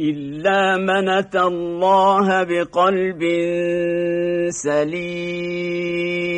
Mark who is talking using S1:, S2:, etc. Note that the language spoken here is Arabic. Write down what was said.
S1: إلا من أتى الله بقلب سليم